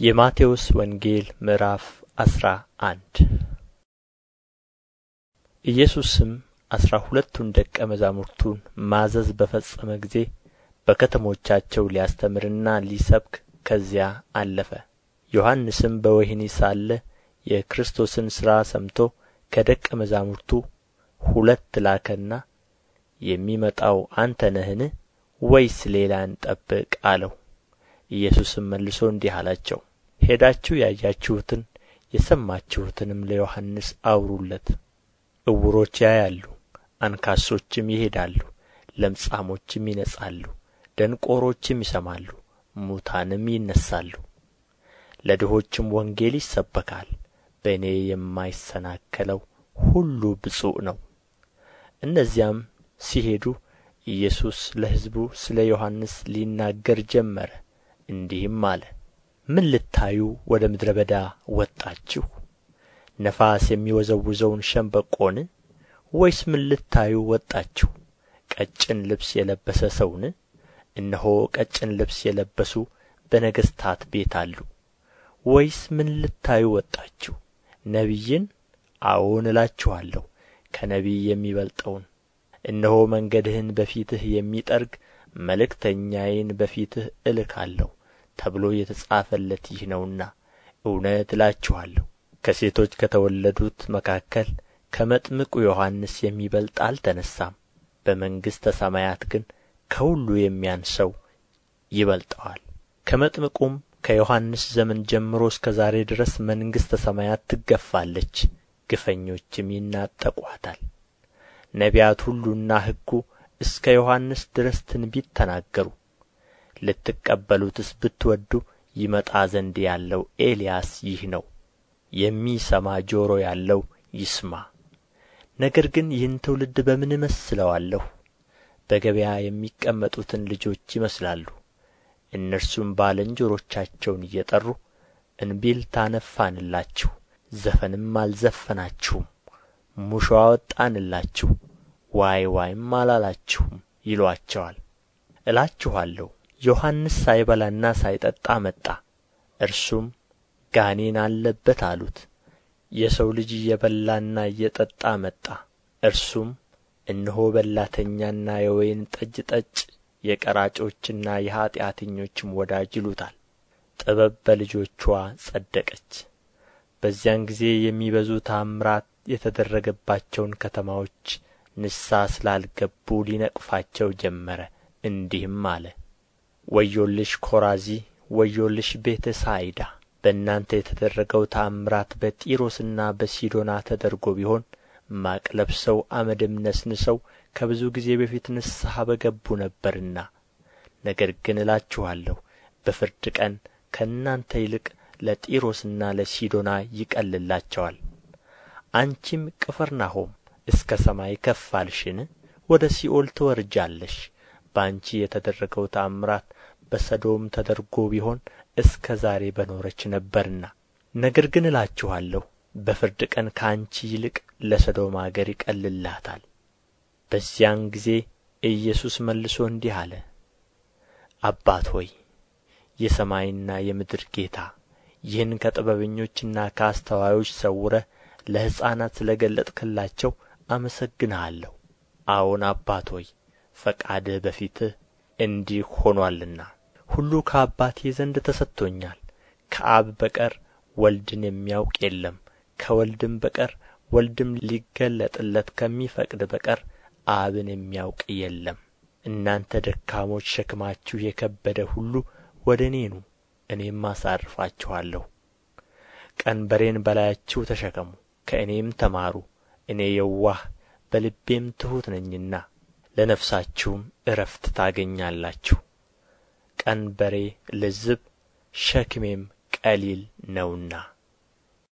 የማቴዎስ ወንጌል ምዕራፍ አስራ አንድ ኢየሱስም አሥራ ሁለቱን ደቀ መዛሙርቱን ማዘዝ በፈጸመ ጊዜ በከተሞቻቸው ሊያስተምርና ሊሰብክ ከዚያ አለፈ። ዮሐንስም በወህኒ ሳለ የክርስቶስን ሥራ ሰምቶ ከደቀ መዛሙርቱ ሁለት ላከና የሚመጣው አንተ ነህን? ወይስ ሌላ እንጠብቅ አለው። ኢየሱስም መልሶ እንዲህ አላቸው ሄዳችሁ ያያችሁትን የሰማችሁትንም ለዮሐንስ አውሩለት። ዕውሮች ያያሉ አንካሶችም ይሄዳሉ ለምጻሞችም ይነጻሉ ደንቆሮችም ይሰማሉ ሙታንም ይነሣሉ። ለድሆችም ወንጌል ይሰበካል በእኔ የማይሰናከለው ሁሉ ብፁዕ ነው። እነዚያም ሲሄዱ ኢየሱስ ለሕዝቡ ስለ ዮሐንስ ሊናገር ጀመረ እንዲህም አለ ምን ልታዩ ወደ ምድረ በዳ ወጣችሁ? ነፋስ የሚወዘውዘውን ሸምበቆን? ወይስ ምን ልታዩ ወጣችሁ? ቀጭን ልብስ የለበሰ ሰውን? እነሆ ቀጭን ልብስ የለበሱ በነገሥታት ቤት አሉ። ወይስ ምን ልታዩ ወጣችሁ? ነቢይን? አዎን እላችኋለሁ ከነቢይ የሚበልጠውን። እነሆ መንገድህን በፊትህ የሚጠርግ መልእክተኛዬን በፊትህ እልካለሁ ተብሎ የተጻፈለት ይህ ነውና እውነት እላችኋለሁ ከሴቶች ከተወለዱት መካከል ከመጥምቁ ዮሐንስ የሚበልጥ አልተነሣም በመንግሥተ ሰማያት ግን ከሁሉ የሚያንሰው ይበልጠዋል። ከመጥምቁም ከዮሐንስ ዘመን ጀምሮ እስከ ዛሬ ድረስ መንግሥተ ሰማያት ትገፋለች ግፈኞችም ይናጠቋታል። ነቢያት ሁሉና ሕጉ እስከ ዮሐንስ ድረስ ትንቢት ተናገሩ ልትቀበሉትስ ብትወዱ ይመጣ ዘንድ ያለው ኤልያስ ይህ ነው። የሚሰማ ጆሮ ያለው ይስማ። ነገር ግን ይህን ትውልድ በምን እመስለዋለሁ? በገበያ የሚቀመጡትን ልጆች ይመስላሉ። እነርሱም ባልንጀሮቻቸውን እየጠሩ እንቢልታ ነፋንላችሁ ዘፈንም አልዘፈናችሁም ሙሾ አወጣንላችሁ ዋይ ዋይም አላላችሁም ይሉአቸዋል እላችኋለሁ ዮሐንስ ሳይበላና ሳይጠጣ መጣ። እርሱም ጋኔን አለበት አሉት። የሰው ልጅ እየበላና እየጠጣ መጣ። እርሱም እነሆ በላተኛና የወይን ጠጅ ጠጭ የቀራጮችና የኀጢአተኞችም ወዳጅ ይሉታል። ጥበብ በልጆችዋ ጸደቀች። በዚያን ጊዜ የሚበዙ ተአምራት የተደረገባቸውን ከተማዎች ንስሐ ስላልገቡ ሊነቅፋቸው ጀመረ። እንዲህም አለ ወዮልሽ ኮራዚ ወዮልሽ ቤተ ሳይዳ። በእናንተ የተደረገው ተአምራት በጢሮስና በሲዶና ተደርጎ ቢሆን ማቅ ለብሰው አመድም ነስንሰው ከብዙ ጊዜ በፊት ንስሐ በገቡ ነበርና። ነገር ግን እላችኋለሁ በፍርድ ቀን ከእናንተ ይልቅ ለጢሮስና ለሲዶና ይቀልላቸዋል። አንቺም ቅፍርናሆም እስከ ሰማይ ከፍ አልሽን? ወደ ሲኦል ትወርጃለሽ። በአንቺ የተደረገው ተአምራት በሰዶም ተደርጎ ቢሆን እስከ ዛሬ በኖረች ነበርና። ነገር ግን እላችኋለሁ በፍርድ ቀን ከአንቺ ይልቅ ለሰዶም አገር ይቀልላታል በዚያን ጊዜ ኢየሱስ መልሶ እንዲህ አለ አባት ሆይ የሰማይና የምድር ጌታ ይህን ከጥበበኞችና ከአስተዋዮች ሰውረህ ለሕፃናት ስለ ገለጥክላቸው አመሰግንሃለሁ። አዎን አባት ሆይ ፈቃድህ በፊትህ እንዲህ ሆኖአልና ሁሉ ከአባቴ ዘንድ ተሰጥቶኛል። ከአብ በቀር ወልድን የሚያውቅ የለም። ከወልድም በቀር ወልድም ሊገለጥለት ከሚፈቅድ በቀር አብን የሚያውቅ የለም። እናንተ ደካሞች ሸክማችሁ የከበደ ሁሉ ወደ እኔ ኑ እኔም አሳርፋችኋለሁ። ቀንበሬን በላያችሁ ተሸከሙ ከእኔም ተማሩ። እኔ የዋህ በልቤም ትሑት ነኝና ለነፍሳችሁም ዕረፍት ታገኛላችሁ ቀንበሬ ልዝብ ሸክሜም ቀሊል ነውና